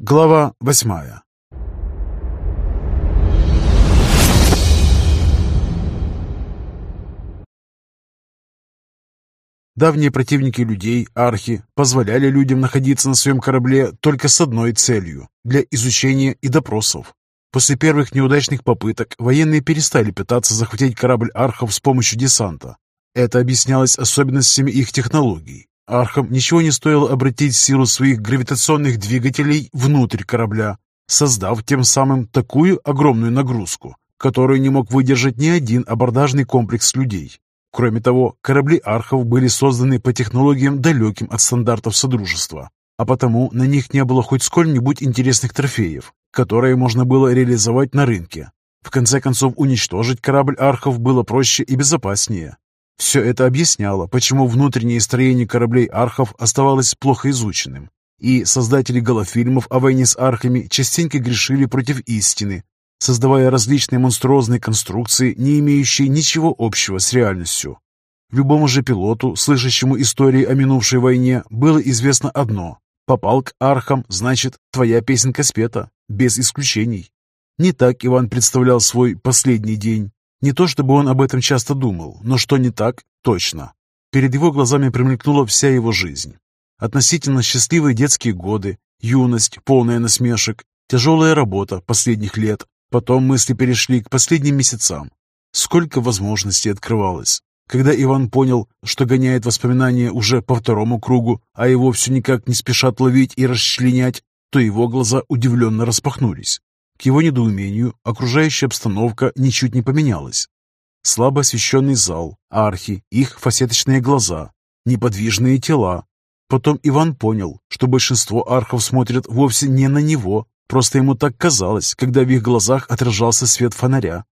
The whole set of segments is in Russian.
Глава восьмая Давние противники людей, архи, позволяли людям находиться на своем корабле только с одной целью – для изучения и допросов. После первых неудачных попыток военные перестали пытаться захватить корабль архов с помощью десанта. Это объяснялось особенностями их технологий. Архам ничего не стоило обратить силу своих гравитационных двигателей внутрь корабля, создав тем самым такую огромную нагрузку, которую не мог выдержать ни один абордажный комплекс людей. Кроме того, корабли архов были созданы по технологиям, далеким от стандартов Содружества, а потому на них не было хоть сколь-нибудь интересных трофеев, которые можно было реализовать на рынке. В конце концов, уничтожить корабль архов было проще и безопаснее. Все это объясняло, почему внутреннее строение кораблей архов оставалось плохо изученным. И создатели голофильмов о войне с архами частенько грешили против истины, создавая различные монструозные конструкции, не имеющие ничего общего с реальностью. Любому же пилоту, слышащему истории о минувшей войне, было известно одно. Попал к архам, значит, твоя песенка спета, без исключений. Не так Иван представлял свой последний день. Не то чтобы он об этом часто думал, но что не так, точно. Перед его глазами промелькнула вся его жизнь. Относительно счастливые детские годы, юность, полная насмешек, тяжелая работа последних лет. Потом мысли перешли к последним месяцам. Сколько возможностей открывалось. Когда Иван понял, что гоняет воспоминания уже по второму кругу, а его все никак не спешат ловить и расчленять, то его глаза удивленно распахнулись. К его недоумению окружающая обстановка ничуть не поменялась. Слабо освещенный зал, архи, их фасеточные глаза, неподвижные тела. Потом Иван понял, что большинство архов смотрят вовсе не на него, просто ему так казалось, когда в их глазах отражался свет фонаря.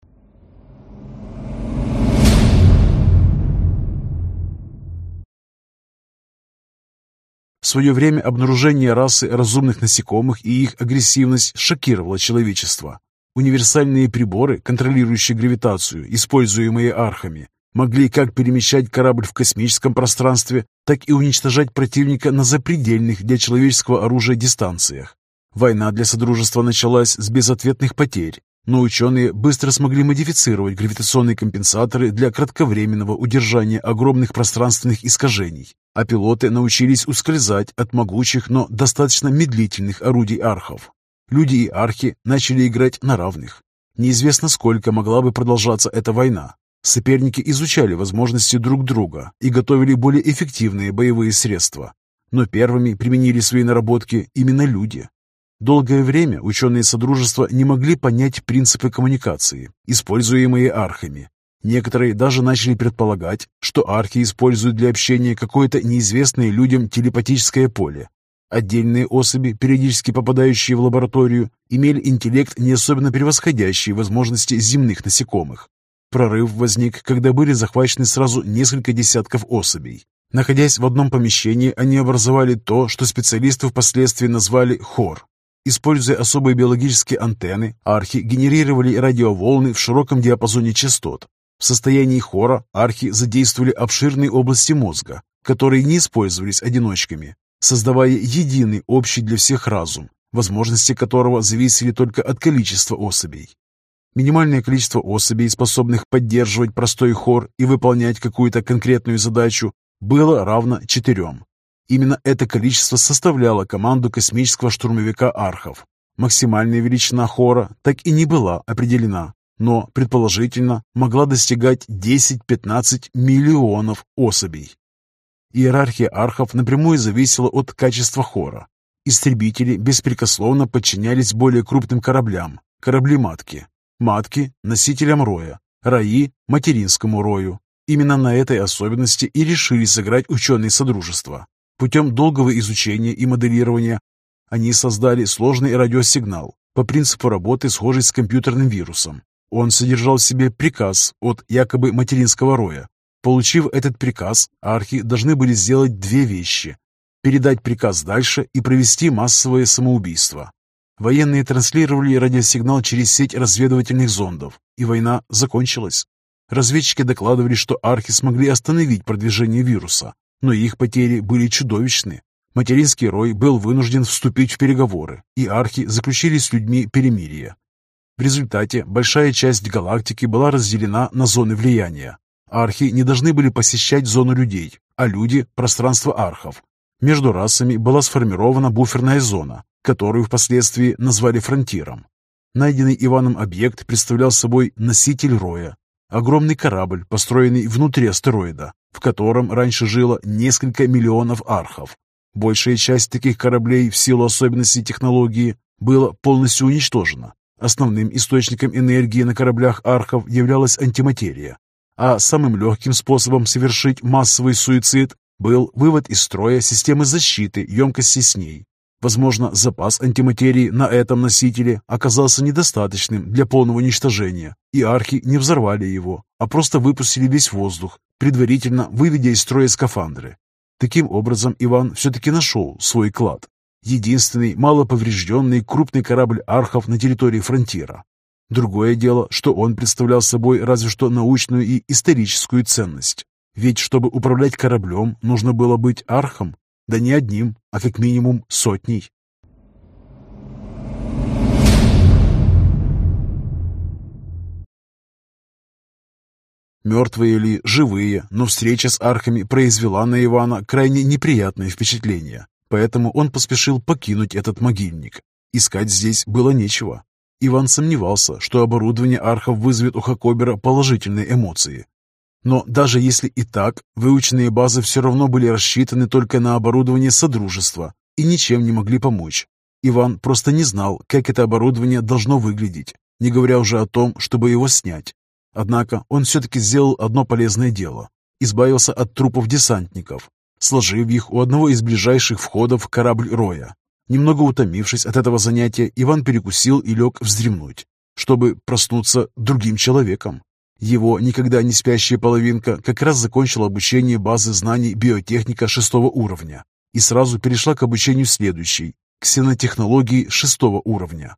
В свое время обнаружение расы разумных насекомых и их агрессивность шокировало человечество. Универсальные приборы, контролирующие гравитацию, используемые архами, могли как перемещать корабль в космическом пространстве, так и уничтожать противника на запредельных для человеческого оружия дистанциях. Война для Содружества началась с безответных потерь, но ученые быстро смогли модифицировать гравитационные компенсаторы для кратковременного удержания огромных пространственных искажений, а пилоты научились ускользать от могучих, но достаточно медлительных орудий архов. Люди и архи начали играть на равных. Неизвестно, сколько могла бы продолжаться эта война. Соперники изучали возможности друг друга и готовили более эффективные боевые средства. Но первыми применили свои наработки именно люди. Долгое время ученые Содружества не могли понять принципы коммуникации, используемые архами. Некоторые даже начали предполагать, что архи используют для общения какое-то неизвестное людям телепатическое поле. Отдельные особи, периодически попадающие в лабораторию, имели интеллект, не особенно превосходящий возможности земных насекомых. Прорыв возник, когда были захвачены сразу несколько десятков особей. Находясь в одном помещении, они образовали то, что специалисты впоследствии назвали хор Используя особые биологические антенны, архи генерировали радиоволны в широком диапазоне частот. В состоянии хора архи задействовали обширные области мозга, которые не использовались одиночками, создавая единый общий для всех разум, возможности которого зависели только от количества особей. Минимальное количество особей, способных поддерживать простой хор и выполнять какую-то конкретную задачу, было равно четырем. Именно это количество составляло команду космического штурмовика «Архов». Максимальная величина хора так и не была определена, но, предположительно, могла достигать 10-15 миллионов особей. Иерархия архов напрямую зависела от качества хора. Истребители беспрекословно подчинялись более крупным кораблям, корабли-матки, матки – носителям роя, раи – материнскому рою. Именно на этой особенности и решили сыграть ученые Содружества. Путем долгого изучения и моделирования они создали сложный радиосигнал по принципу работы, схожий с компьютерным вирусом. Он содержал в себе приказ от якобы материнского роя. Получив этот приказ, архи должны были сделать две вещи. Передать приказ дальше и провести массовое самоубийство. Военные транслировали радиосигнал через сеть разведывательных зондов, и война закончилась. Разведчики докладывали, что архи смогли остановить продвижение вируса, но их потери были чудовищны. Материнский рой был вынужден вступить в переговоры, и архи заключили с людьми перемирие. В результате большая часть галактики была разделена на зоны влияния. Архи не должны были посещать зону людей, а люди – пространство архов. Между расами была сформирована буферная зона, которую впоследствии назвали фронтиром. Найденный Иваном объект представлял собой носитель роя, огромный корабль, построенный внутри астероида, в котором раньше жило несколько миллионов архов. Большая часть таких кораблей в силу особенностей технологии была полностью уничтожена. Основным источником энергии на кораблях архов являлась антиматерия, а самым легким способом совершить массовый суицид был вывод из строя системы защиты емкости с ней. Возможно, запас антиматерии на этом носителе оказался недостаточным для полного уничтожения, и архи не взорвали его, а просто выпустили весь воздух, предварительно выведя из строя скафандры. Таким образом, Иван все-таки нашел свой клад. Единственный малоповрежденный крупный корабль архов на территории фронтира. Другое дело, что он представлял собой разве что научную и историческую ценность. Ведь чтобы управлять кораблем, нужно было быть архом, да не одним, а как минимум сотней. Мертвые или живые, но встреча с архами произвела на Ивана крайне неприятное впечатление, поэтому он поспешил покинуть этот могильник. Искать здесь было нечего. Иван сомневался, что оборудование архов вызовет у Хакобера положительные эмоции. Но даже если и так, выученные базы все равно были рассчитаны только на оборудование Содружества и ничем не могли помочь. Иван просто не знал, как это оборудование должно выглядеть, не говоря уже о том, чтобы его снять. Однако он все-таки сделал одно полезное дело. Избавился от трупов десантников, сложив их у одного из ближайших входов в корабль Роя. Немного утомившись от этого занятия, Иван перекусил и лег вздремнуть, чтобы проснуться другим человеком. Его никогда не спящая половинка как раз закончила обучение базы знаний биотехника шестого уровня и сразу перешла к обучению следующей, ксенотехнологии шестого уровня.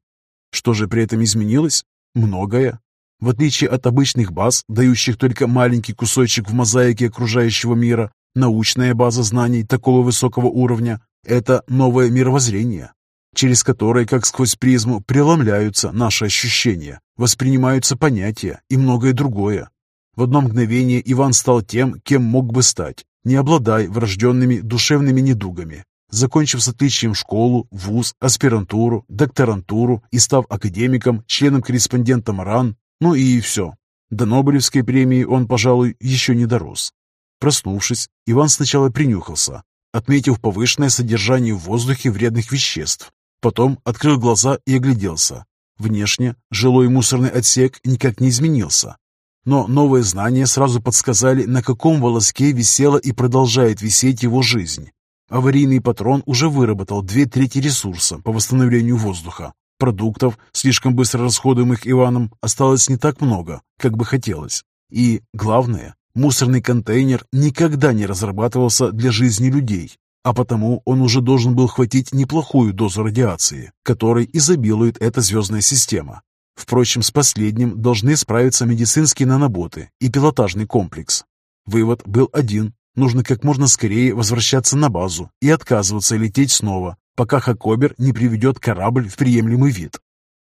Что же при этом изменилось? Многое. В отличие от обычных баз, дающих только маленький кусочек в мозаике окружающего мира, научная база знаний такого высокого уровня – это новое мировоззрение, через которое, как сквозь призму, преломляются наши ощущения, воспринимаются понятия и многое другое. В одно мгновение Иван стал тем, кем мог бы стать, не обладая врожденными душевными недугами. Закончив с отличием школу, вуз, аспирантуру, докторантуру и став академиком, членом-корреспондентом РАН, ну и все. До Нобелевской премии он, пожалуй, еще не дорос. Проснувшись, Иван сначала принюхался, отметив повышенное содержание в воздухе вредных веществ, Потом открыл глаза и огляделся. Внешне жилой мусорный отсек никак не изменился. Но новые знания сразу подсказали, на каком волоске висела и продолжает висеть его жизнь. Аварийный патрон уже выработал две трети ресурса по восстановлению воздуха. Продуктов, слишком быстро расходуемых Иваном, осталось не так много, как бы хотелось. И, главное, мусорный контейнер никогда не разрабатывался для жизни людей, а потому он уже должен был хватить неплохую дозу радиации, которой изобилует эта звездная система. Впрочем, с последним должны справиться медицинские наноботы и пилотажный комплекс. Вывод был один. Нужно как можно скорее возвращаться на базу и отказываться лететь снова, пока Хакобер не приведет корабль в приемлемый вид.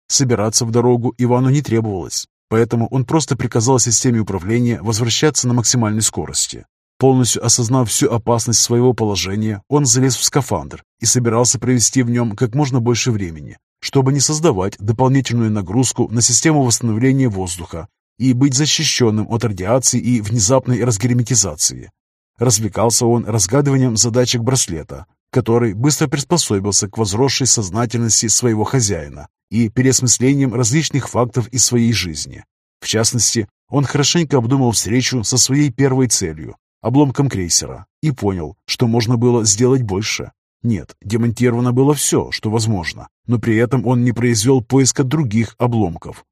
Собираться в дорогу Ивану не требовалось, поэтому он просто приказал системе управления возвращаться на максимальной скорости. Полностью осознав всю опасность своего положения, он залез в скафандр и собирался провести в нем как можно больше времени, чтобы не создавать дополнительную нагрузку на систему восстановления воздуха и быть защищенным от радиации и внезапной разгерметизации. Развлекался он разгадыванием задачек браслета, который быстро приспособился к возросшей сознательности своего хозяина и переосмыслением различных фактов из своей жизни. В частности, он хорошенько обдумал встречу со своей первой целью обломком крейсера и понял, что можно было сделать больше. Нет, демонтировано было все, что возможно, но при этом он не произвел поиска других обломков.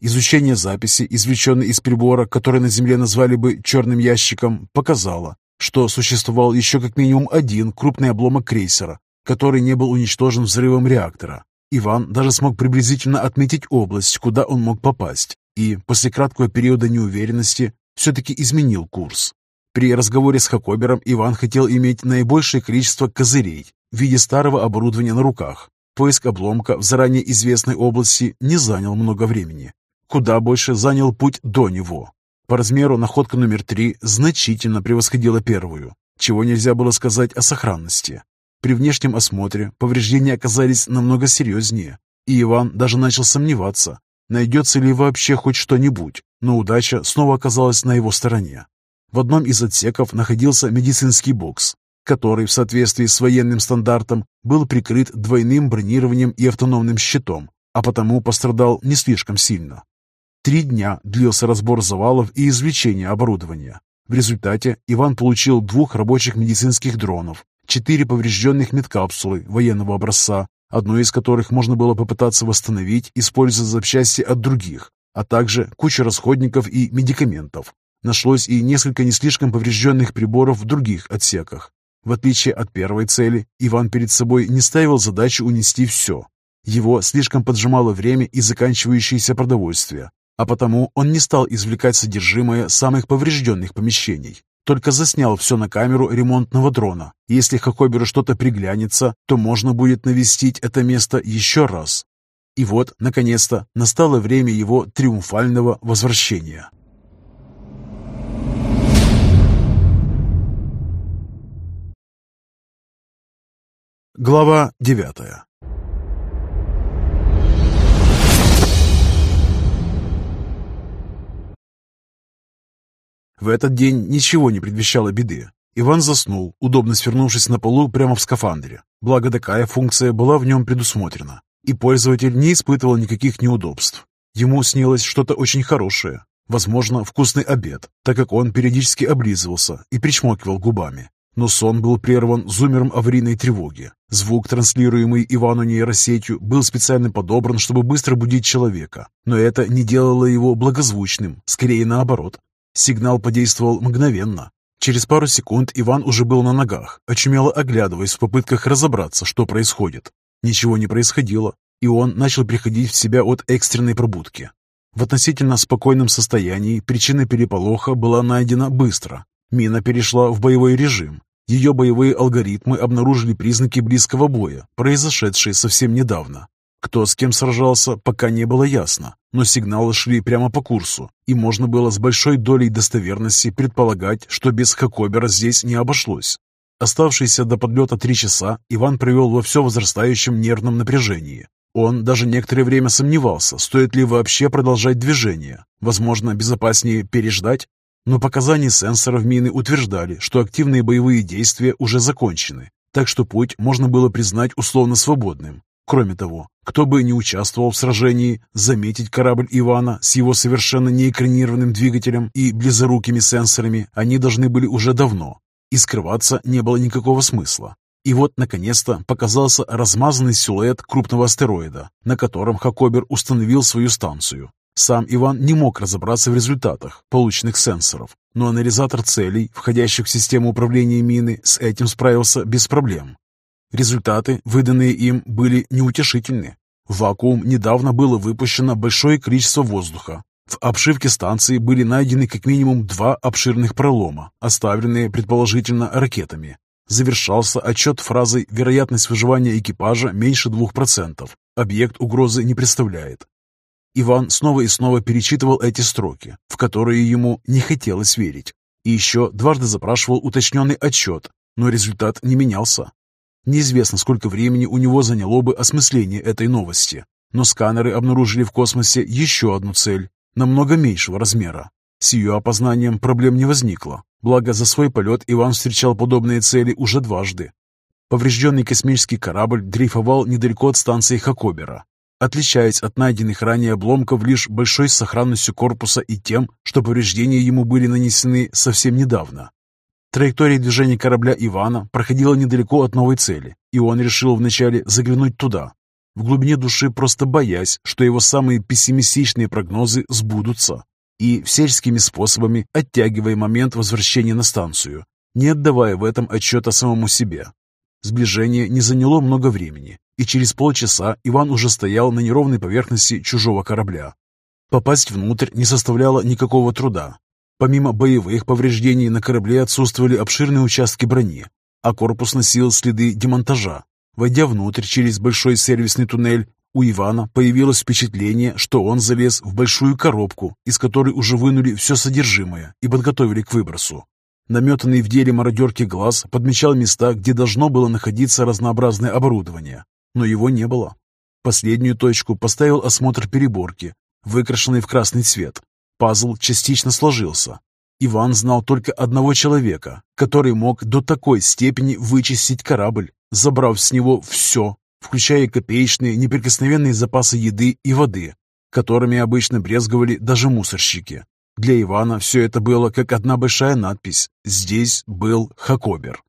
Изучение записи, извлеченной из прибора, который на Земле назвали бы «черным ящиком», показало, что существовал еще как минимум один крупный обломок крейсера, который не был уничтожен взрывом реактора. Иван даже смог приблизительно отметить область, куда он мог попасть, и после краткого периода неуверенности все-таки изменил курс. При разговоре с Хакобером Иван хотел иметь наибольшее количество козырей в виде старого оборудования на руках. Поиск обломка в заранее известной области не занял много времени. Куда больше занял путь до него. По размеру находка номер три значительно превосходила первую, чего нельзя было сказать о сохранности. При внешнем осмотре повреждения оказались намного серьезнее, и Иван даже начал сомневаться, найдется ли вообще хоть что-нибудь, но удача снова оказалась на его стороне. В одном из отсеков находился медицинский бокс, который в соответствии с военным стандартом был прикрыт двойным бронированием и автономным щитом, а потому пострадал не слишком сильно. Три дня длился разбор завалов и извлечение оборудования. В результате Иван получил двух рабочих медицинских дронов, четыре поврежденных медкапсулы военного образца, одну из которых можно было попытаться восстановить, используя запчасти от других, а также кучу расходников и медикаментов. Нашлось и несколько не слишком поврежденных приборов в других отсеках. В отличие от первой цели, Иван перед собой не ставил задачу унести все. Его слишком поджимало время и заканчивающееся продовольствие, а потому он не стал извлекать содержимое самых поврежденных помещений. Только заснял все на камеру ремонтного дрона. Если Хакоберу что-то приглянется, то можно будет навестить это место еще раз. И вот, наконец-то, настало время его триумфального возвращения. Глава девятая В этот день ничего не предвещало беды. Иван заснул, удобно свернувшись на полу прямо в скафандре. Благо такая функция была в нем предусмотрена, и пользователь не испытывал никаких неудобств. Ему снилось что-то очень хорошее, возможно, вкусный обед, так как он периодически облизывался и причмокивал губами. Но сон был прерван зумером аварийной тревоги. Звук, транслируемый Ивану нейросетью, был специально подобран, чтобы быстро будить человека. Но это не делало его благозвучным, скорее наоборот. Сигнал подействовал мгновенно. Через пару секунд Иван уже был на ногах, очумело оглядываясь в попытках разобраться, что происходит. Ничего не происходило, и он начал приходить в себя от экстренной пробудки. В относительно спокойном состоянии причина переполоха была найдена быстро. Мина перешла в боевой режим. Ее боевые алгоритмы обнаружили признаки близкого боя, произошедшие совсем недавно. Кто с кем сражался, пока не было ясно, но сигналы шли прямо по курсу, и можно было с большой долей достоверности предполагать, что без Хакобера здесь не обошлось. Оставшиеся до подлета три часа Иван провел во все возрастающем нервном напряжении. Он даже некоторое время сомневался, стоит ли вообще продолжать движение. Возможно, безопаснее переждать? Но показания сенсоров мины утверждали, что активные боевые действия уже закончены, так что путь можно было признать условно свободным. Кроме того, кто бы ни участвовал в сражении, заметить корабль Ивана с его совершенно неэкранированным двигателем и близорукими сенсорами они должны были уже давно, и скрываться не было никакого смысла. И вот, наконец-то, показался размазанный силуэт крупного астероида, на котором Хакобер установил свою станцию. Сам Иван не мог разобраться в результатах, полученных сенсоров, но анализатор целей, входящих в систему управления мины, с этим справился без проблем. Результаты, выданные им, были неутешительны. В вакуум недавно было выпущено большое количество воздуха. В обшивке станции были найдены как минимум два обширных пролома, оставленные, предположительно, ракетами. Завершался отчет фразой «Вероятность выживания экипажа меньше 2%. Объект угрозы не представляет». Иван снова и снова перечитывал эти строки, в которые ему не хотелось верить. И еще дважды запрашивал уточненный отчет, но результат не менялся. Неизвестно, сколько времени у него заняло бы осмысление этой новости, но сканеры обнаружили в космосе еще одну цель, намного меньшего размера. С ее опознанием проблем не возникло, благо за свой полет Иван встречал подобные цели уже дважды. Поврежденный космический корабль дрейфовал недалеко от станции Хакобера, отличаясь от найденных ранее обломков лишь большой сохранностью корпуса и тем, что повреждения ему были нанесены совсем недавно. Траектория движения корабля Ивана проходила недалеко от новой цели, и он решил вначале заглянуть туда, в глубине души просто боясь, что его самые пессимистичные прогнозы сбудутся, и всяческими способами оттягивая момент возвращения на станцию, не отдавая в этом отчета самому себе. Сближение не заняло много времени, и через полчаса Иван уже стоял на неровной поверхности чужого корабля. Попасть внутрь не составляло никакого труда. Помимо боевых повреждений на корабле отсутствовали обширные участки брони, а корпус носил следы демонтажа. Войдя внутрь через большой сервисный туннель, у Ивана появилось впечатление, что он залез в большую коробку, из которой уже вынули все содержимое и подготовили к выбросу. Наметанный в деле мародерки глаз подмечал места, где должно было находиться разнообразное оборудование, но его не было. Последнюю точку поставил осмотр переборки, выкрашенной в красный цвет. Пазл частично сложился. Иван знал только одного человека, который мог до такой степени вычистить корабль, забрав с него все, включая копеечные неприкосновенные запасы еды и воды, которыми обычно брезговали даже мусорщики. Для Ивана все это было как одна большая надпись «Здесь был Хакобер».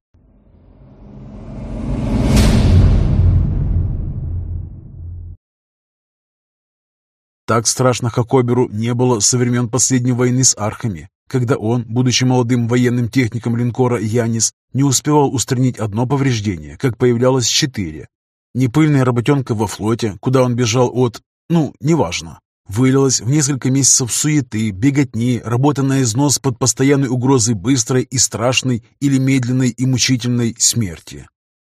Так страшно Хакоберу не было со времен последней войны с архами, когда он, будучи молодым военным техником линкора «Янис», не успевал устранить одно повреждение, как появлялось четыре, Непыльная работенка во флоте, куда он бежал от... Ну, неважно. Вылилась в несколько месяцев суеты, беготни, работа на износ под постоянной угрозой быстрой и страшной или медленной и мучительной смерти.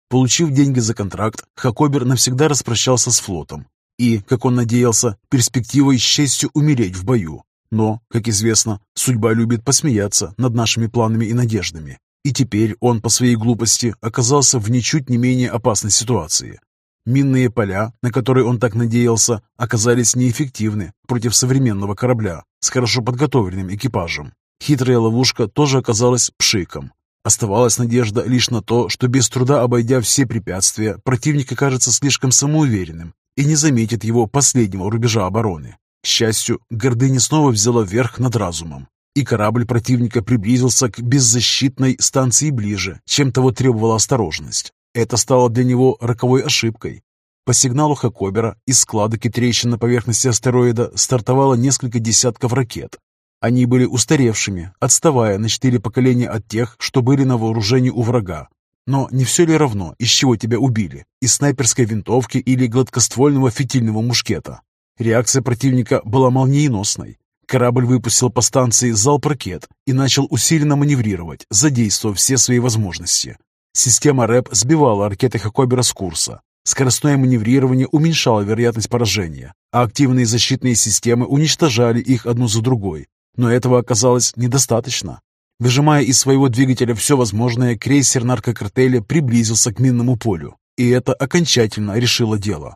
Получив деньги за контракт, Хакобер навсегда распрощался с флотом и, как он надеялся, перспективой с честью умереть в бою. Но, как известно, судьба любит посмеяться над нашими планами и надеждами. И теперь он по своей глупости оказался в ничуть не менее опасной ситуации. Минные поля, на которые он так надеялся, оказались неэффективны против современного корабля с хорошо подготовленным экипажем. Хитрая ловушка тоже оказалась пшиком. Оставалась надежда лишь на то, что без труда обойдя все препятствия, противник окажется слишком самоуверенным и не заметит его последнего рубежа обороны. К счастью, гордыня снова взяла верх над разумом, и корабль противника приблизился к беззащитной станции ближе, чем того требовала осторожность. Это стало для него роковой ошибкой. По сигналу Хакобера из складок и трещин на поверхности астероида стартовало несколько десятков ракет. Они были устаревшими, отставая на четыре поколения от тех, что были на вооружении у врага. Но не все ли равно, из чего тебя убили? Из снайперской винтовки или гладкоствольного фитильного мушкета? Реакция противника была молниеносной. Корабль выпустил по станции залп ракет и начал усиленно маневрировать, задействовав все свои возможности. Система РЭП сбивала ракеты Хакобера с курса. Скоростное маневрирование уменьшало вероятность поражения, а активные защитные системы уничтожали их одну за другой. Но этого оказалось недостаточно. Выжимая из своего двигателя все возможное, крейсер наркокартеля приблизился к минному полю, и это окончательно решило дело.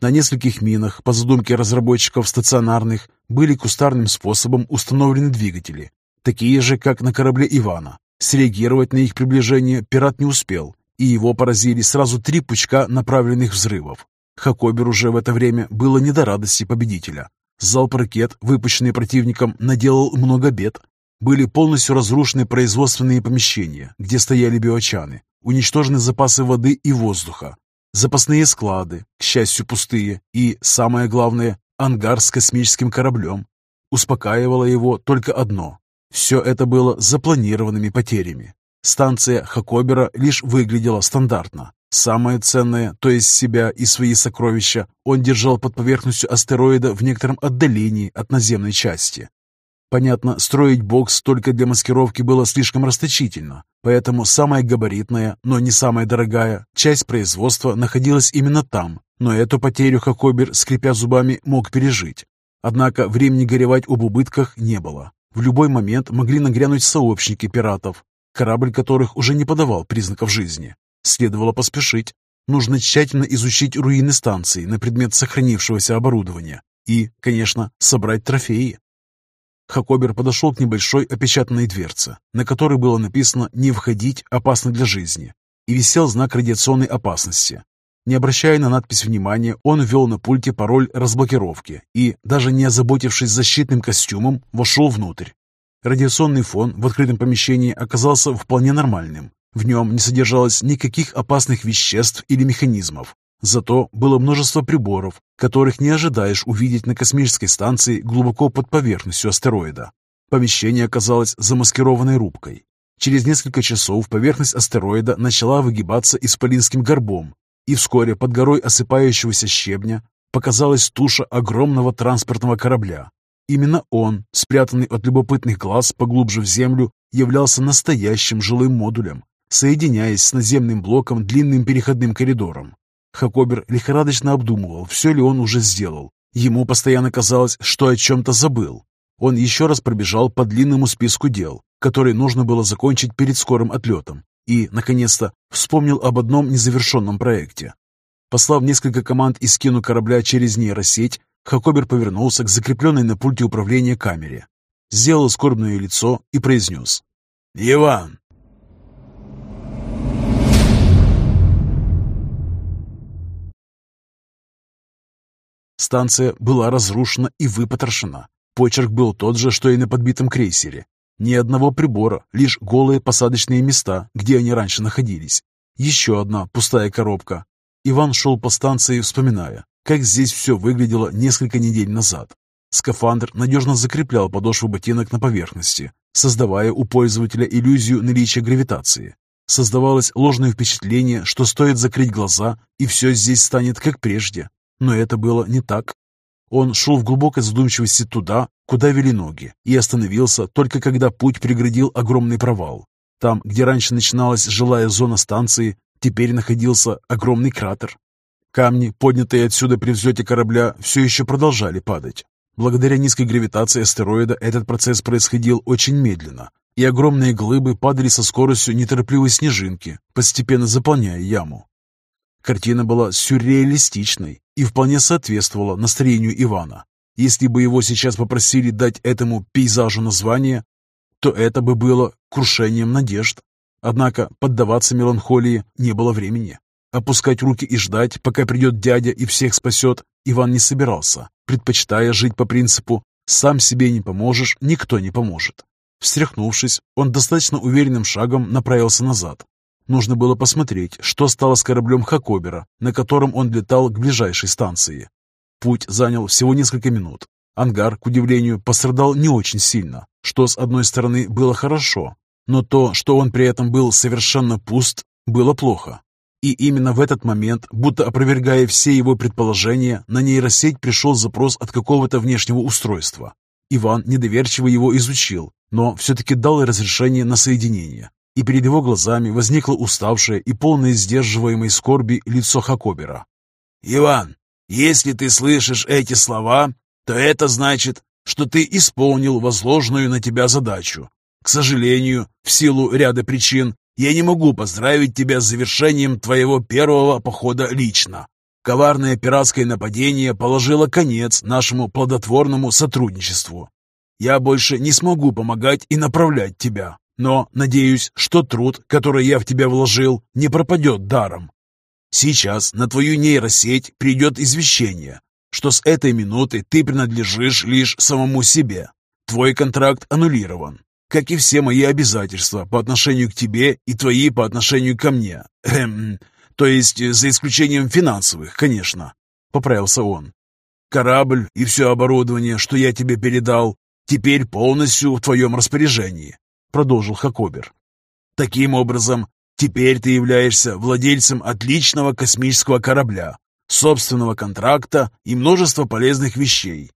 На нескольких минах, по задумке разработчиков стационарных, были кустарным способом установлены двигатели, такие же, как на корабле Ивана, Среагировать на их приближение пират не успел, и его поразили сразу три пучка направленных взрывов. Хакобер уже в это время было не до радости победителя. Залп ракет, выпущенный противником, наделал много бед. Были полностью разрушены производственные помещения, где стояли биочаны, уничтожены запасы воды и воздуха, запасные склады, к счастью, пустые, и, самое главное, ангар с космическим кораблем. Успокаивало его только одно все это было запланированными потерями. Станция Хакобера лишь выглядела стандартно. Самое ценное, то есть себя и свои сокровища, он держал под поверхностью астероида в некотором отдалении от наземной части. Понятно, строить бокс только для маскировки было слишком расточительно, поэтому самая габаритная, но не самая дорогая, часть производства находилась именно там, но эту потерю Хакобер, скрипя зубами, мог пережить. Однако времени горевать об убытках не было. В любой момент могли нагрянуть сообщники пиратов, корабль которых уже не подавал признаков жизни. Следовало поспешить. Нужно тщательно изучить руины станции на предмет сохранившегося оборудования и, конечно, собрать трофеи. Хакобер подошел к небольшой опечатанной дверце, на которой было написано «Не входить, опасно для жизни», и висел знак радиационной опасности. Не обращая на надпись внимания, он ввел на пульте пароль разблокировки и, даже не озаботившись защитным костюмом, вошел внутрь. Радиационный фон в открытом помещении оказался вполне нормальным. В нем не содержалось никаких опасных веществ или механизмов. Зато было множество приборов, которых не ожидаешь увидеть на космической станции глубоко под поверхностью астероида. Помещение оказалось замаскированной рубкой. Через несколько часов поверхность астероида начала выгибаться исполинским горбом, и вскоре под горой осыпающегося щебня показалась туша огромного транспортного корабля. Именно он, спрятанный от любопытных глаз поглубже в землю, являлся настоящим жилым модулем, соединяясь с наземным блоком длинным переходным коридором. Хакобер лихорадочно обдумывал, все ли он уже сделал. Ему постоянно казалось, что о чем-то забыл. Он еще раз пробежал по длинному списку дел, которые нужно было закончить перед скорым отлетом, и, наконец-то, вспомнил об одном незавершенном проекте. Послав несколько команд и скину корабля через нейросеть, Хакобер повернулся к закрепленной на пульте управления камере, сделал скорбное лицо и произнес «Иван!». Станция была разрушена и выпотрошена. Почерк был тот же, что и на подбитом крейсере. Ни одного прибора, лишь голые посадочные места, где они раньше находились. Еще одна пустая коробка. Иван шел по станции, вспоминая, как здесь все выглядело несколько недель назад. Скафандр надежно закреплял подошву ботинок на поверхности, создавая у пользователя иллюзию наличия гравитации. Создавалось ложное впечатление, что стоит закрыть глаза, и все здесь станет как прежде. Но это было не так. Он шел в глубокой задумчивости туда, куда вели ноги, и остановился только когда путь преградил огромный провал. Там, где раньше начиналась жилая зона станции, теперь находился огромный кратер. Камни, поднятые отсюда при взлете корабля, все еще продолжали падать. Благодаря низкой гравитации астероида этот процесс происходил очень медленно, и огромные глыбы падали со скоростью неторопливой снежинки, постепенно заполняя яму. Картина была сюрреалистичной и вполне соответствовала настроению Ивана. Если бы его сейчас попросили дать этому пейзажу название, то это бы было крушением надежд. Однако поддаваться меланхолии не было времени. Опускать руки и ждать, пока придет дядя и всех спасет, Иван не собирался, предпочитая жить по принципу «сам себе не поможешь, никто не поможет». Встряхнувшись, он достаточно уверенным шагом направился назад. Нужно было посмотреть, что стало с кораблем Хакобера, на котором он летал к ближайшей станции. Путь занял всего несколько минут. Ангар, к удивлению, пострадал не очень сильно, что с одной стороны было хорошо, но то, что он при этом был совершенно пуст, было плохо. И именно в этот момент, будто опровергая все его предположения, на нейросеть пришел запрос от какого-то внешнего устройства. Иван недоверчиво его изучил, но все-таки дал разрешение на соединение. И перед его глазами возникло уставшее и полное сдерживаемой скорби лицо Хакобера. «Иван, если ты слышишь эти слова, то это значит, что ты исполнил возложенную на тебя задачу. К сожалению, в силу ряда причин, я не могу поздравить тебя с завершением твоего первого похода лично. Коварное пиратское нападение положило конец нашему плодотворному сотрудничеству. Я больше не смогу помогать и направлять тебя, но надеюсь, что труд, который я в тебя вложил, не пропадет даром. Сейчас на твою нейросеть придет извещение, что с этой минуты ты принадлежишь лишь самому себе. Твой контракт аннулирован как и все мои обязательства по отношению к тебе и твои по отношению ко мне. Эм, то есть э, за исключением финансовых, конечно», — поправился он. «Корабль и все оборудование, что я тебе передал, теперь полностью в твоем распоряжении», — продолжил Хакобер. «Таким образом, теперь ты являешься владельцем отличного космического корабля, собственного контракта и множества полезных вещей,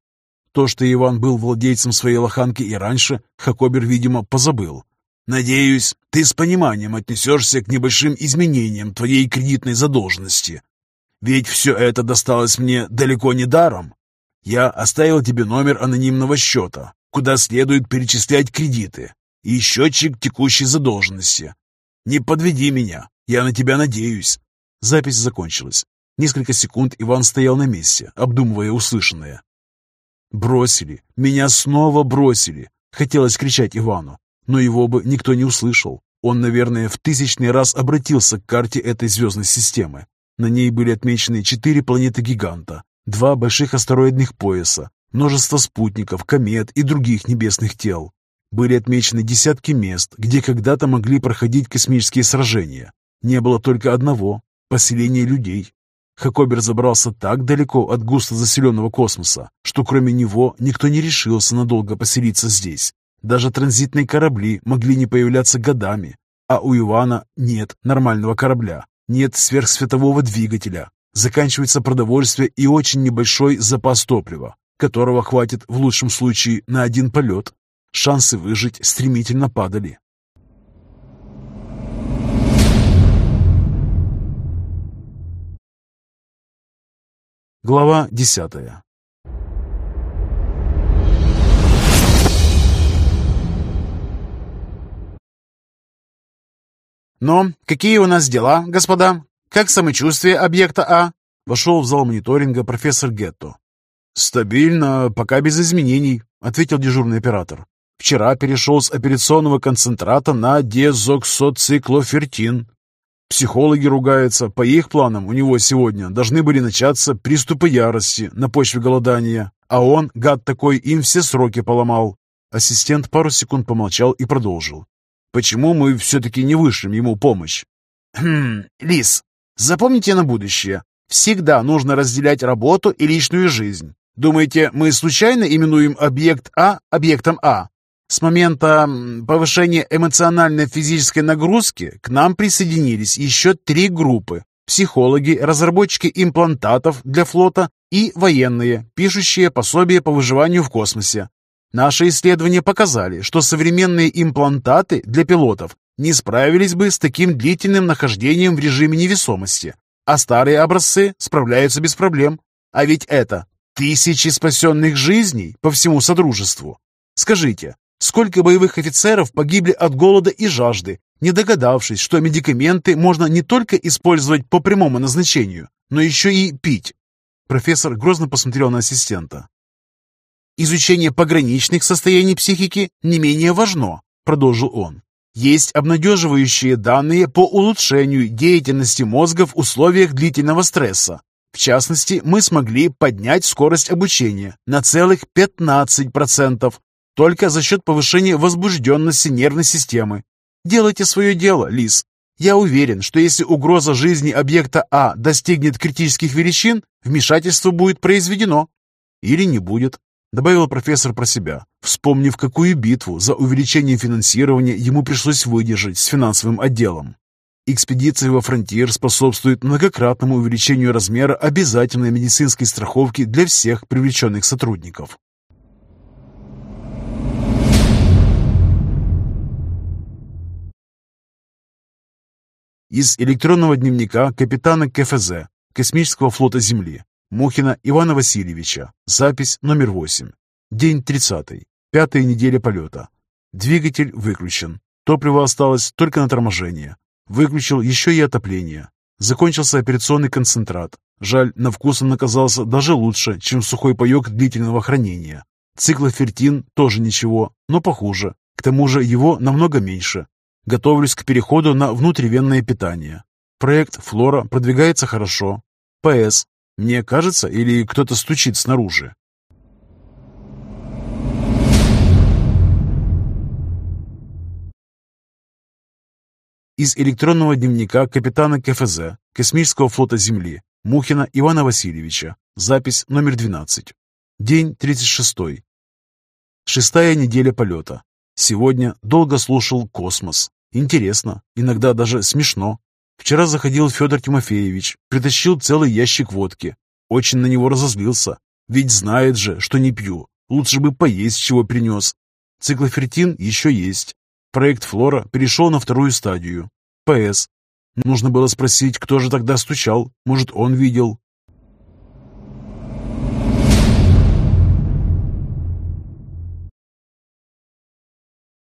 то, что Иван был владельцем своей лоханки и раньше, Хакобер, видимо, позабыл. «Надеюсь, ты с пониманием отнесешься к небольшим изменениям твоей кредитной задолженности. Ведь все это досталось мне далеко не даром. Я оставил тебе номер анонимного счета, куда следует перечислять кредиты, и счетчик текущей задолженности. Не подведи меня, я на тебя надеюсь». Запись закончилась. Несколько секунд Иван стоял на месте, обдумывая услышанное. «Бросили! Меня снова бросили!» Хотелось кричать Ивану, но его бы никто не услышал. Он, наверное, в тысячный раз обратился к карте этой звездной системы. На ней были отмечены четыре планеты-гиганта, два больших астероидных пояса, множество спутников, комет и других небесных тел. Были отмечены десятки мест, где когда-то могли проходить космические сражения. Не было только одного – поселения людей. Хакобер забрался так далеко от густо заселенного космоса, что кроме него никто не решился надолго поселиться здесь. Даже транзитные корабли могли не появляться годами, а у Ивана нет нормального корабля, нет сверхсветового двигателя, заканчивается продовольствие и очень небольшой запас топлива. которого хватит в лучшем случае на один полет. Шансы выжить стремительно падали. Глава десятая «Ну, какие у нас дела, господа? Как самочувствие объекта А?» Вошел в зал мониторинга профессор Гетто. «Стабильно, пока без изменений», — ответил дежурный оператор. «Вчера перешел с операционного концентрата на дезоксоциклофертин. Психологи ругаются. По их планам у него сегодня должны были начаться приступы ярости на почве голодания, а он, гад такой, им все сроки поломал». Ассистент пару секунд помолчал и продолжил. Почему мы все-таки не вышлем ему помощь? Хм, Лис, запомните на будущее. Всегда нужно разделять работу и личную жизнь. Думаете, мы случайно именуем объект А объектом А? С момента повышения эмоциональной физической нагрузки к нам присоединились еще три группы. Психологи, разработчики имплантатов для флота и военные, пишущие пособия по выживанию в космосе. Наши исследования показали, что современные имплантаты для пилотов не справились бы с таким длительным нахождением в режиме невесомости, а старые образцы справляются без проблем. А ведь это тысячи спасенных жизней по всему Содружеству. Скажите, сколько боевых офицеров погибли от голода и жажды, не догадавшись, что медикаменты можно не только использовать по прямому назначению, но еще и пить? Профессор грозно посмотрел на ассистента. Изучение пограничных состояний психики не менее важно, продолжил он. Есть обнадеживающие данные по улучшению деятельности мозга в условиях длительного стресса. В частности, мы смогли поднять скорость обучения на целых 15% только за счет повышения возбужденности нервной системы. Делайте свое дело, Лис. Я уверен, что если угроза жизни объекта А достигнет критических величин, вмешательство будет произведено. Или не будет. Добавил профессор про себя, вспомнив, какую битву за увеличение финансирования ему пришлось выдержать с финансовым отделом. Экспедиция во фронтир способствует многократному увеличению размера обязательной медицинской страховки для всех привлеченных сотрудников. Из электронного дневника капитана КФЗ Космического флота Земли Мухина Ивана Васильевича. Запись номер 8. День 30. Пятая неделя полета. Двигатель выключен. Топливо осталось только на торможение. Выключил еще и отопление. Закончился операционный концентрат. Жаль, на вкус он оказался даже лучше, чем сухой паек длительного хранения. Циклофертин тоже ничего, но похуже. К тому же его намного меньше. Готовлюсь к переходу на внутривенное питание. Проект «Флора» продвигается хорошо. ПС. Мне кажется, или кто-то стучит снаружи? Из электронного дневника капитана КФЗ Космического флота Земли Мухина Ивана Васильевича. Запись номер 12. День 36. Шестая неделя полета. Сегодня долго слушал космос. Интересно, иногда даже смешно. Вчера заходил Федор Тимофеевич, притащил целый ящик водки. Очень на него разозлился, ведь знает же, что не пью. Лучше бы поесть, чего принес. Циклофертин еще есть. Проект «Флора» перешел на вторую стадию. ПС. Нужно было спросить, кто же тогда стучал. Может, он видел.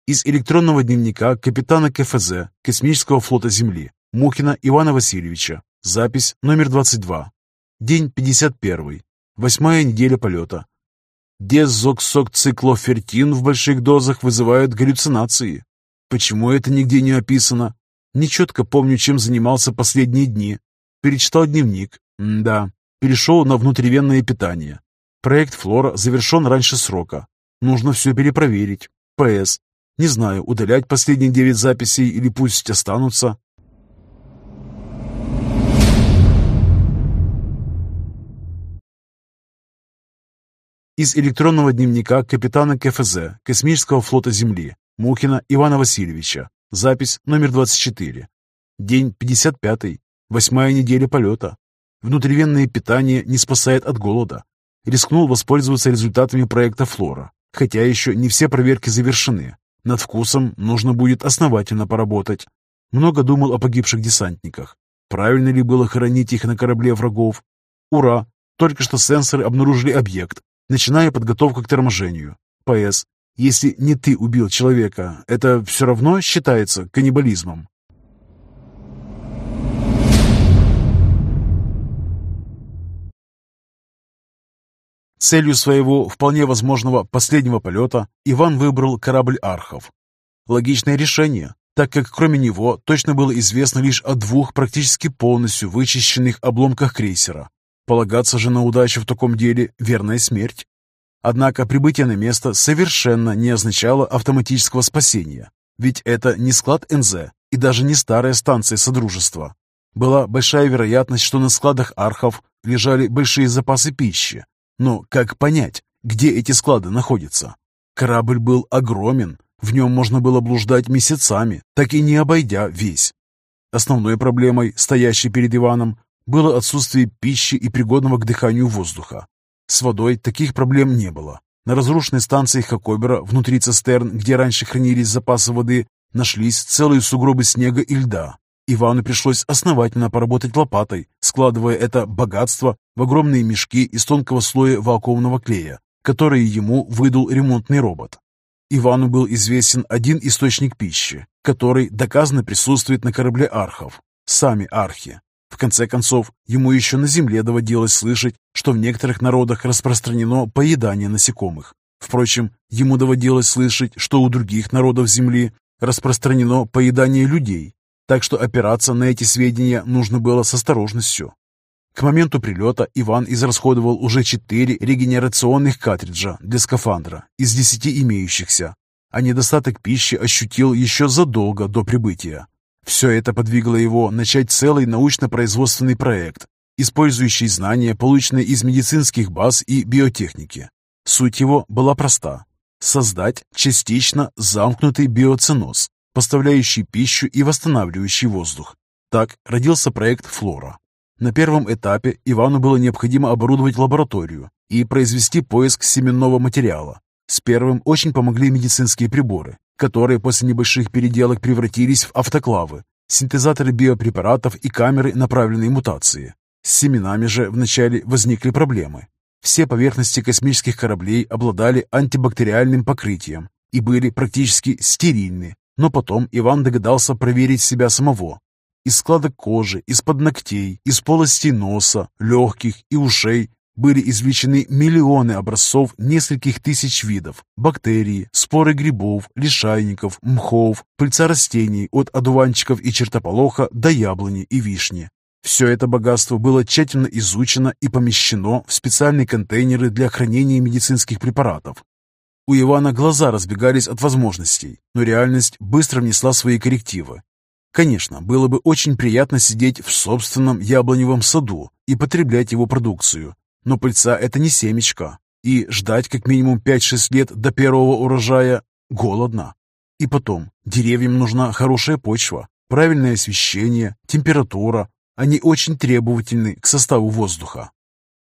Из электронного дневника капитана КФЗ Космического флота Земли Мухина Ивана Васильевича. Запись номер 22. День 51. Восьмая неделя полета. Дезоксоциклофертин в больших дозах вызывает галлюцинации. Почему это нигде не описано? Нечетко помню, чем занимался последние дни. Перечитал дневник. М да, перешел на внутривенное питание. Проект «Флора» завершен раньше срока. Нужно все перепроверить. ПС. Не знаю, удалять последние девять записей или пусть останутся. Из электронного дневника капитана КФЗ Космического флота Земли Мухина Ивана Васильевича. Запись номер 24. День 55. Восьмая неделя полета. Внутривенное питание не спасает от голода. Рискнул воспользоваться результатами проекта «Флора», хотя еще не все проверки завершены. Над вкусом нужно будет основательно поработать. Много думал о погибших десантниках. Правильно ли было хоронить их на корабле врагов? Ура! Только что сенсоры обнаружили объект, начиная подготовку к торможению. ПС. Если не ты убил человека, это все равно считается каннибализмом. Целью своего, вполне возможного, последнего полета Иван выбрал корабль «Архов». Логичное решение, так как кроме него точно было известно лишь о двух практически полностью вычищенных обломках крейсера. Полагаться же на удачу в таком деле – верная смерть. Однако прибытие на место совершенно не означало автоматического спасения, ведь это не склад НЗ и даже не старая станция Содружества. Была большая вероятность, что на складах архов лежали большие запасы пищи, но как понять, где эти склады находятся? Корабль был огромен, в нем можно было блуждать месяцами, так и не обойдя весь. Основной проблемой, стоящей перед Иваном, было отсутствие пищи и пригодного к дыханию воздуха. С водой таких проблем не было. На разрушенной станции Хакобера, внутри цистерн, где раньше хранились запасы воды, нашлись целые сугробы снега и льда. Ивану пришлось основательно поработать лопатой, складывая это богатство в огромные мешки из тонкого слоя вакуумного клея, которые ему выдал ремонтный робот. Ивану был известен один источник пищи, который доказанно присутствует на корабле архов – сами архи. В конце концов, ему еще на Земле доводилось слышать, что в некоторых народах распространено поедание насекомых. Впрочем, ему доводилось слышать, что у других народов Земли распространено поедание людей, так что опираться на эти сведения нужно было с осторожностью. К моменту прилета Иван израсходовал уже четыре регенерационных картриджа для скафандра из десяти имеющихся, а недостаток пищи ощутил еще задолго до прибытия. Все это подвигло его начать целый научно-производственный проект, использующий знания, полученные из медицинских баз и биотехники. Суть его была проста – создать частично замкнутый биоценоз, поставляющий пищу и восстанавливающий воздух. Так родился проект «Флора». На первом этапе Ивану было необходимо оборудовать лабораторию и произвести поиск семенного материала. С первым очень помогли медицинские приборы, которые после небольших переделок превратились в автоклавы, синтезаторы биопрепаратов и камеры направленной мутации. С семенами же вначале возникли проблемы. Все поверхности космических кораблей обладали антибактериальным покрытием и были практически стерильны, но потом Иван догадался проверить себя самого. Из складок кожи, из-под ногтей, из полости носа, легких и ушей были извлечены миллионы образцов нескольких тысяч видов бактерий, споры грибов, лишайников, мхов, пыльца растений от одуванчиков и чертополоха до яблони и вишни. Все это богатство было тщательно изучено и помещено в специальные контейнеры для хранения медицинских препаратов, у Ивана глаза разбегались от возможностей, но реальность быстро внесла свои коррективы. Конечно, было бы очень приятно сидеть в собственном яблоневом саду и потреблять его продукцию, но пыльца – это не семечко, и ждать как минимум 5-6 лет до первого урожая голодно. И потом, деревьям нужна хорошая почва, правильное освещение, температура. Они очень требовательны к составу воздуха.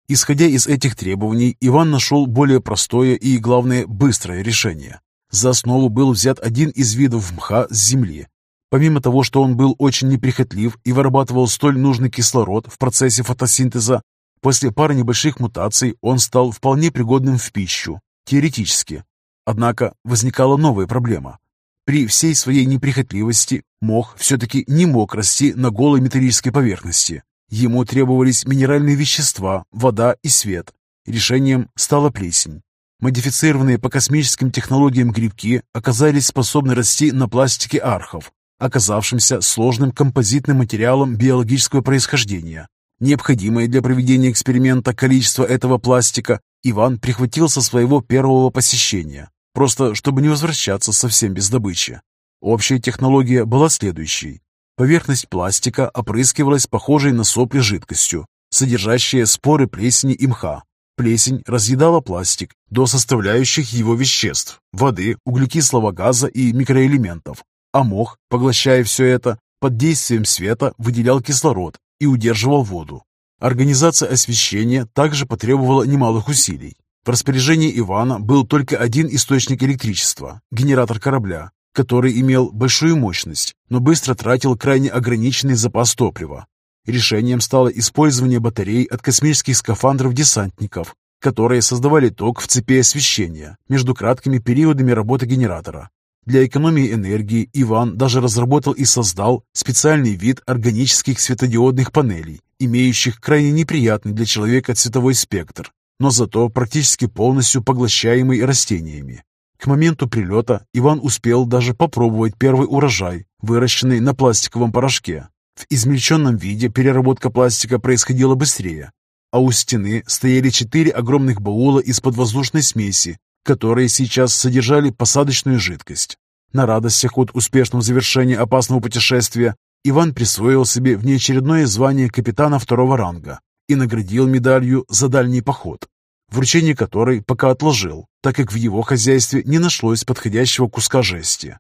Исходя из этих требований, Иван нашел более простое и, главное, быстрое решение. За основу был взят один из видов мха с земли. Помимо того, что он был очень неприхотлив и вырабатывал столь нужный кислород в процессе фотосинтеза, после пары небольших мутаций он стал вполне пригодным в пищу, теоретически. Однако возникала новая проблема. При всей своей неприхотливости мох все-таки не мог расти на голой металлической поверхности, Ему требовались минеральные вещества, вода и свет. Решением стала плесень. Модифицированные по космическим технологиям грибки оказались способны расти на пластике архов, оказавшимся сложным композитным материалом биологического происхождения. Необходимое для проведения эксперимента количество этого пластика Иван прихватил со своего первого посещения, просто чтобы не возвращаться совсем без добычи. Общая технология была следующей. Поверхность пластика опрыскивалась похожей на сопли жидкостью, содержащей споры плесени и мха. Плесень разъедала пластик до составляющих его веществ – воды, углекислого газа и микроэлементов, а мох, поглощая все это, под действием света выделял кислород и удерживал воду. Организация освещения также потребовала немалых усилий. В распоряжении Ивана был только один источник электричества – генератор корабля, который имел большую мощность, но быстро тратил крайне ограниченный запас топлива. Решением стало использование батарей от космических скафандров десантников, которые создавали ток в цепи освещения между краткими периодами работы генератора. Для экономии энергии Иван даже разработал и создал специальный вид органических светодиодных панелей, имеющих крайне неприятный для человека цветовой спектр, но зато практически полностью поглощаемый растениями. К моменту прилета Иван успел даже попробовать первый урожай, выращенный на пластиковом порошке. В измельченном виде переработка пластика происходила быстрее, а у стены стояли четыре огромных баула из-под воздушной смеси, которые сейчас содержали посадочную жидкость. На радостях от успешного завершения опасного путешествия Иван присвоил себе внеочередное звание капитана второго ранга и наградил медалью за дальний поход, вручение которой пока отложил, так как в его хозяйстве не нашлось подходящего куска жести.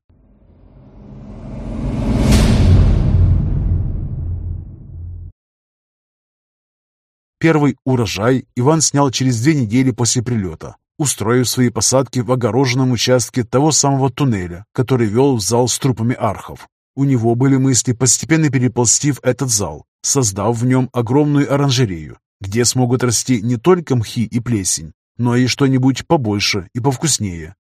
Первый урожай Иван снял через две недели после прилета, устроив свои посадки в огороженном участке того самого туннеля, который вел в зал с трупами архов. У него были мысли постепенно переползти в этот зал, создав в нем огромную оранжерею, где смогут расти не только мхи и плесень, но и что-нибудь побольше и повкуснее.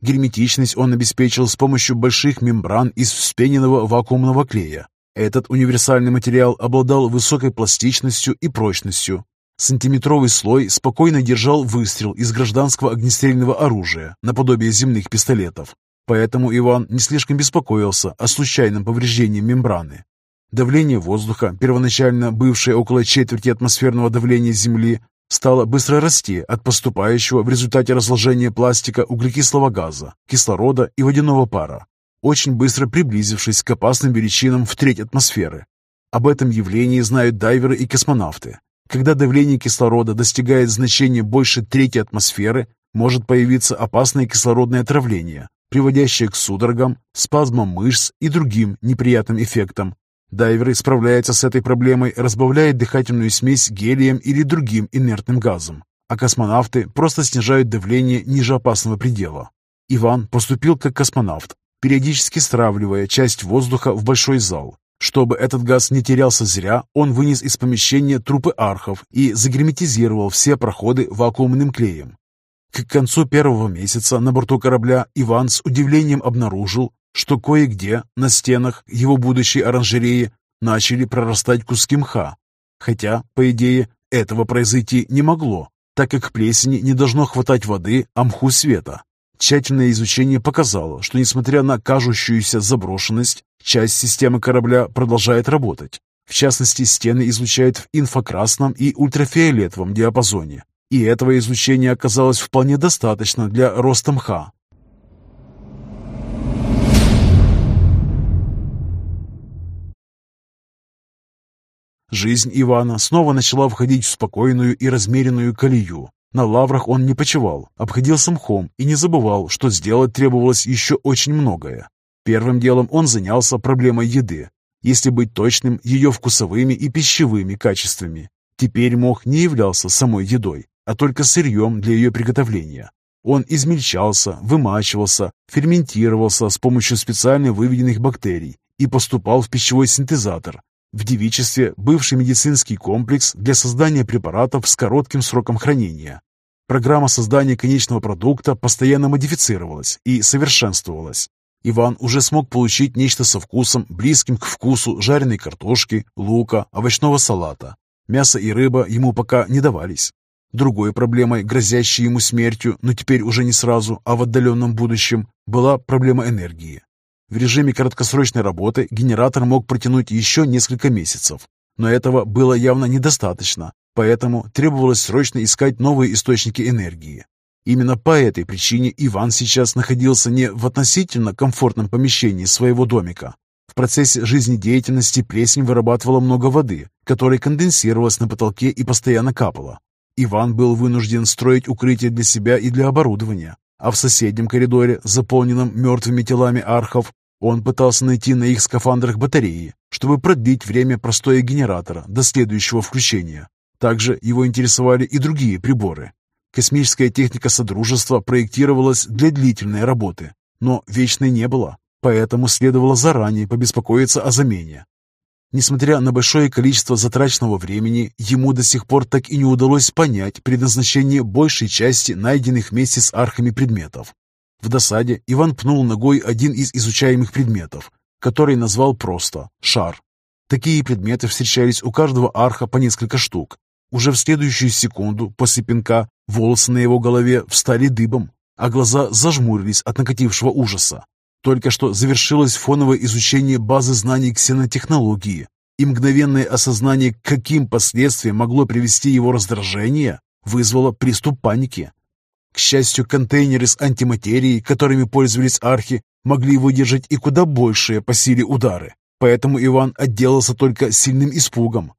Герметичность он обеспечил с помощью больших мембран из вспененного вакуумного клея. Этот универсальный материал обладал высокой пластичностью и прочностью. Сантиметровый слой спокойно держал выстрел из гражданского огнестрельного оружия, наподобие земных пистолетов. Поэтому Иван не слишком беспокоился о случайном повреждении мембраны. Давление воздуха, первоначально бывшее около четверти атмосферного давления Земли, стало быстро расти от поступающего в результате разложения пластика углекислого газа, кислорода и водяного пара, очень быстро приблизившись к опасным величинам в треть атмосферы. Об этом явлении знают дайверы и космонавты. Когда давление кислорода достигает значения больше трети атмосферы, может появиться опасное кислородное отравление, приводящее к судорогам, спазмам мышц и другим неприятным эффектам, Дайверы справляются с этой проблемой, разбавляя дыхательную смесь гелием или другим инертным газом, а космонавты просто снижают давление ниже опасного предела. Иван поступил как космонавт, периодически стравливая часть воздуха в большой зал. Чтобы этот газ не терялся зря, он вынес из помещения трупы архов и загерметизировал все проходы вакуумным клеем. К концу первого месяца на борту корабля Иван с удивлением обнаружил, что кое-где на стенах его будущей оранжереи начали прорастать куски мха. Хотя, по идее, этого произойти не могло, так как плесени не должно хватать воды, а мху света. Тщательное изучение показало, что несмотря на кажущуюся заброшенность, часть системы корабля продолжает работать. В частности, стены излучают в инфракрасном и ультрафиолетовом диапазоне. И этого излучения оказалось вполне достаточно для роста мха, Жизнь Ивана снова начала входить в спокойную и размеренную колею. На лаврах он не почевал, обходился мхом и не забывал, что сделать требовалось еще очень многое. Первым делом он занялся проблемой еды, если быть точным, ее вкусовыми и пищевыми качествами. Теперь мох не являлся самой едой, а только сырьем для ее приготовления. Он измельчался, вымачивался, ферментировался с помощью специально выведенных бактерий и поступал в пищевой синтезатор, в девичестве бывший медицинский комплекс для создания препаратов с коротким сроком хранения. Программа создания конечного продукта постоянно модифицировалась и совершенствовалась. Иван уже смог получить нечто со вкусом, близким к вкусу жареной картошки, лука, овощного салата. Мясо и рыба ему пока не давались. Другой проблемой, грозящей ему смертью, но теперь уже не сразу, а в отдаленном будущем, была проблема энергии. В режиме краткосрочной работы генератор мог протянуть еще несколько месяцев, но этого было явно недостаточно, поэтому требовалось срочно искать новые источники энергии. Именно по этой причине Иван сейчас находился не в относительно комфортном помещении своего домика. В процессе жизнедеятельности плесень вырабатывала много воды, которая конденсировалась на потолке и постоянно капала. Иван был вынужден строить укрытие для себя и для оборудования, а в соседнем коридоре, заполненном мертвыми телами архов, он пытался найти на их скафандрах батареи, чтобы продлить время простоя генератора до следующего включения. Также его интересовали и другие приборы. Космическая техника Содружества проектировалась для длительной работы, но вечной не было, поэтому следовало заранее побеспокоиться о замене. Несмотря на большое количество затраченного времени, ему до сих пор так и не удалось понять предназначение большей части найденных вместе с архами предметов. В досаде Иван пнул ногой один из изучаемых предметов, который назвал просто «шар». Такие предметы встречались у каждого арха по несколько штук. Уже в следующую секунду после пинка волосы на его голове встали дыбом, а глаза зажмурились от накатившего ужаса. Только что завершилось фоновое изучение базы знаний ксенотехнологии, и мгновенное осознание, каким последствиям могло привести его раздражение, вызвало приступ паники. К счастью, контейнеры с антиматерией, которыми пользовались архи, могли выдержать и куда большие по силе удары, поэтому Иван отделался только сильным испугом.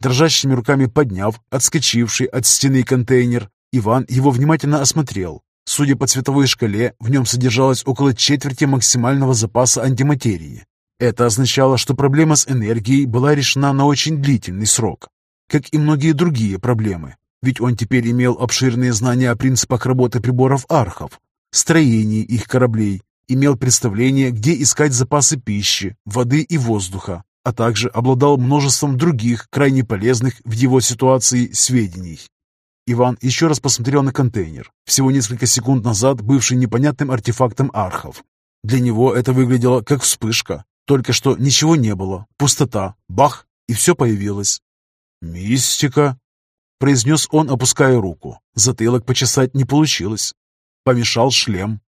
Дрожащими руками подняв отскочивший от стены контейнер, Иван его внимательно осмотрел Судя по цветовой шкале, в нем содержалось около четверти максимального запаса антиматерии. Это означало, что проблема с энергией была решена на очень длительный срок, как и многие другие проблемы, ведь он теперь имел обширные знания о принципах работы приборов архов, строении их кораблей, имел представление, где искать запасы пищи, воды и воздуха, а также обладал множеством других крайне полезных в его ситуации сведений. Иван еще раз посмотрел на контейнер, всего несколько секунд назад бывший непонятным артефактом архов. Для него это выглядело как вспышка, только что ничего не было, пустота, бах, и все появилось. «Мистика», — произнес он, опуская руку. Затылок почесать не получилось. Помешал шлем.